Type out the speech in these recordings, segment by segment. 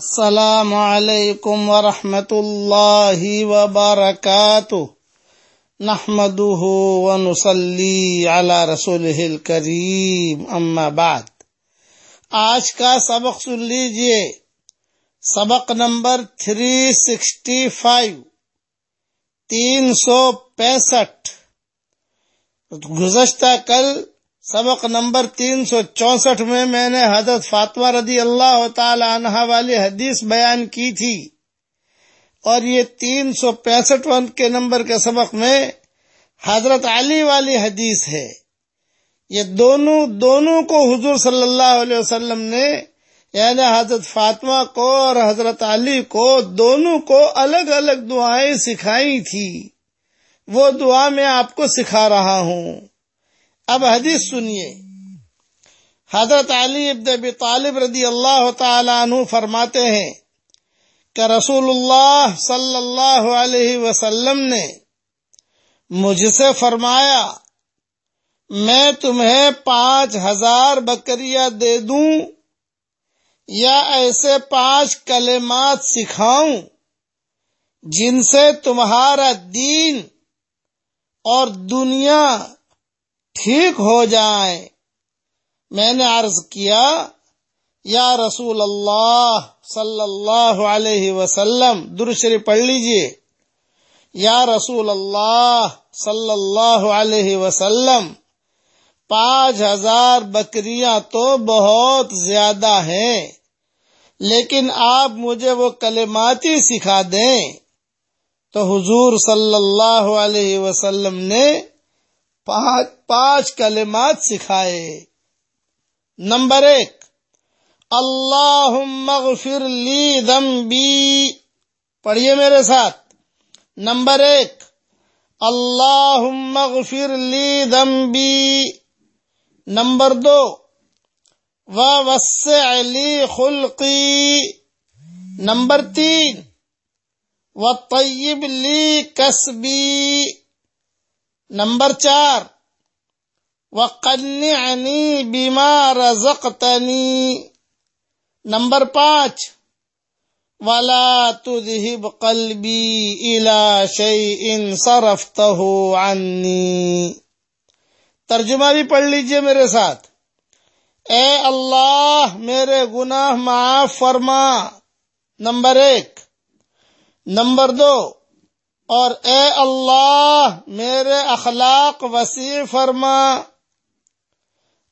السلام علیکم ورحمۃ اللہ وبرکاتہ۔ نحمده ونصلي على رسوله الكريم اما بعد۔ آج کا سبق سن لیجیے۔ سبق نمبر 365 تین سو پینسٹھ۔ گزشتہ کل سبق نمبر تین سو چونسٹھ میں میں نے حضرت فاطمہ رضی اللہ تعالی عنہ والی حدیث بیان کی تھی۔ اور یہ تین سو پینسٹھ کے نمبر کے سبق میں حضرت علی والی حدیث ہے۔ یہ دونوں دونوں کو حضور صلی اللہ علیہ وسلم نے یعنی حضرت فاطمہ کو اور حضرت علی کو دونوں کو الگ الگ دعائیں سکھائی تھی۔ وہ دعا میں آپ کو سکھا رہا ہوں۔ اب حدیث سنیے۔ حضرت علی ابن ابی طالب رضی اللہ تعالی عنہ فرماتے ہیں کہ رسول اللہ صلی اللہ علیہ وسلم نے مجھ سے فرمایا، میں تمہیں پانچ ہزار بکریاں دے دوں یا ایسے پانچ کلمات سکھاؤں جن سے تمہارا دین اور دنیا ٹھیک ہو جائیں میں نے عرض کیا، یا رسول اللہ صلی اللہ علیہ وسلم درشری پڑھ لیجیے۔ یا رسول اللہ صلی اللہ علیہ وسلم، پانچ ہزار بکریاں تو بہت زیادہ ہیں، لیکن آپ مجھے وہ کلماتی سکھا دیں۔ تو حضور صلی اللہ علیہ وسلم نے پانچ پانچ کلمات سکھائے۔ نمبر ایک اللہ مغفر لی ذنبی۔ پڑھیے میرے ساتھ۔ نمبر ایک اللہ مغفر لی ذنبی۔ نمبر دو وسع لی خلقی۔ نمبر تین و طیب لی کسبی۔ نمبر چار وقنعنی بیما رزقتنی نمبر پانچ، ولا تذهب قلبی الى شيء صرفته عني۔ ترجمہ بھی پڑھ لیجیے میرے ساتھ۔ اے اللہ، میرے گناہ معاف فرما۔ نمبر ایک۔ نمبر دو اور اے اللہ میرے اخلاق وسیع فرما۔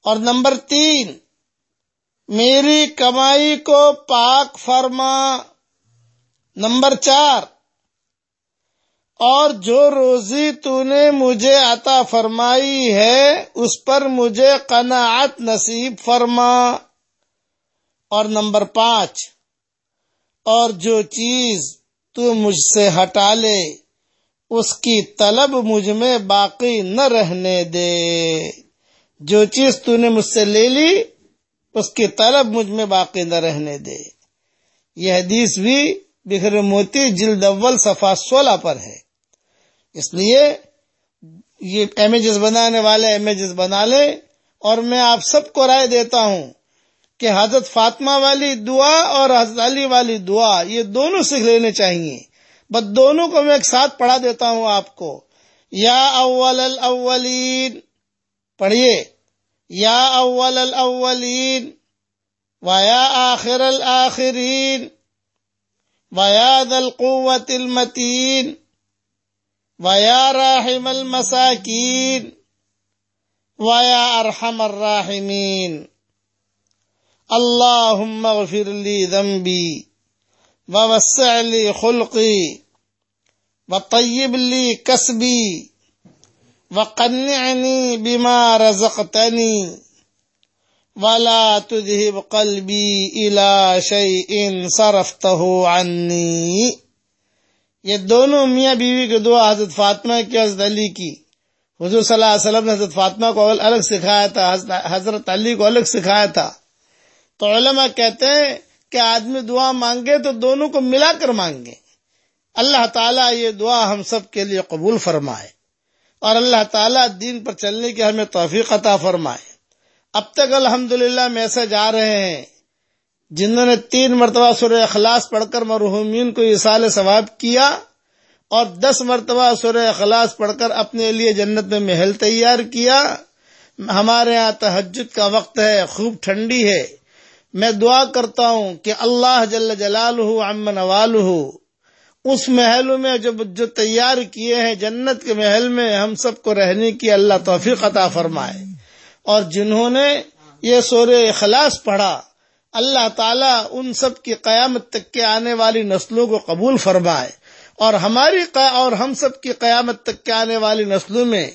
اور نمبر تین، میری کمائی کو پاک فرما۔ نمبر چار، اور جو روزی تو نے مجھے عطا فرمائی ہے، اس پر مجھے قناعت نصیب فرما۔ اور نمبر پانچ، اور جو چیز تو مجھ سے ہٹا لے۔ اس کی طلب مجھ میں باقی نہ رہنے دے۔ جو چیز تو نے مجھ سے لے لی، اس کی طلب مجھ میں باقی نہ رہنے دے۔ یہ حدیث بھی بکھر موتی جلد اول صفا سولہ پر ہے۔ اس لیے یہ امیجز بنانے والے امیجز بنا لے۔ اور میں آپ سب کو رائے دیتا ہوں کہ حضرت فاطمہ والی دعا اور حضرت علی والی دعا، یہ دونوں سیکھ لینے چاہیے۔ بس دونوں کو میں ایک ساتھ پڑھا دیتا ہوں آپ کو۔ یا اول الاولین۔ پڑھیے۔ یا اول الاولین۔ ویا آخر الآخرین۔ ویا القوت المتین۔ ویا راحم المساکین۔ ویا ارحم الراحمین۔ اللهم اغفر لي ذنبي ووسع لي خلقي، وطيب لي كسبي، وقنعني بما رزقتني، ولا تذهب قلبي إلى شيء صرفته عني. یہ دونوں میاں بیوی کے دعا حضرت فاطمہ کی حضرت علی کی۔ حضور صلی اللہ علیہ وسلم نے حضرت فاطمہ کو الگ سکھایا تھا، حضرت علی کو الگ سکھایا تھا۔ تو علماء کہتے ہیں کہ آدمی دعا مانگے تو دونوں کو ملا کر مانگے۔ اللہ تعالیٰ یہ دعا ہم سب کے لیے قبول فرمائے۔ اور اللہ تعالیٰ دین پر چلنے کی ہمیں توفیق عطا فرمائے۔ اب تک الحمد للہ میسج آ رہے ہیں۔ جنہوں نے تین مرتبہ سورہ اخلاص پڑھ کر مرحومین کو اصال ثواب کیا اور دس مرتبہ سورہ اخلاص پڑھ کر اپنے لیے جنت میں محل تیار کیا۔ ہمارے یہاں تحجد کا وقت ہے، خوب ٹھنڈی ہے۔ میں دعا کرتا ہوں کہ اللہ جل جلال امن وال اس محل میں جو جو تیار کیے ہیں جنت کے محل میں ہم سب کو رہنے کی اللہ توفیق عطا فرمائے۔ اور جنہوں نے یہ سور اخلاص پڑھا، اللہ تعالیٰ ان سب کی قیامت تک کے آنے والی نسلوں کو قبول فرمائے۔ اور ہماری اور ہم سب کی قیامت تک کے آنے والی نسلوں میں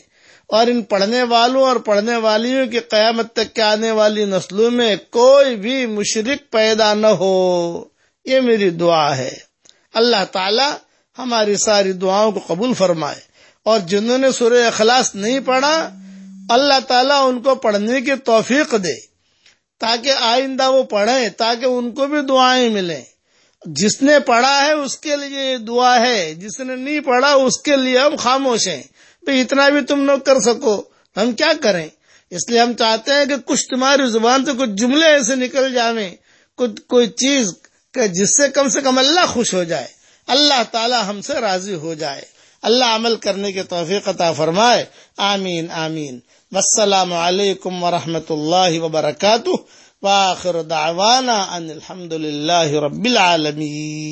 اور ان پڑھنے والوں اور پڑھنے والیوں کی قیامت تک کے آنے والی نسلوں میں کوئی بھی مشرق پیدا نہ ہو۔ یہ میری دعا ہے۔ اللہ تعالی ہماری ساری دعاؤں کو قبول فرمائے۔ اور جنہوں نے سورہ اخلاص نہیں پڑھا، اللہ تعالیٰ ان کو پڑھنے کی توفیق دے، تاکہ آئندہ وہ پڑھیں، تاکہ ان کو بھی دعائیں ملیں۔ جس نے پڑھا ہے اس کے لیے یہ دعا ہے، جس نے نہیں پڑھا اس کے لیے ہم خاموش ہیں۔ بھائی اتنا بھی تم لوگ کر سکو۔ ہم کیا کریں؟ اس لیے ہم چاہتے ہیں کہ کچھ تمہاری زبان سے کچھ جملے ایسے نکل جائیں کچھ کوئی چیز کہ جس سے کم سے کم اللہ خوش ہو جائے۔ اللہ تعالی ہم سے راضی ہو جائے۔ اللہ عمل کرنے کے توفیق عطا فرمائے۔ آمین آمین۔ والسلام علیکم ورحمۃ اللہ وبرکاتہ۔ واخر دعوانا ان الحمد للہ رب العالمین۔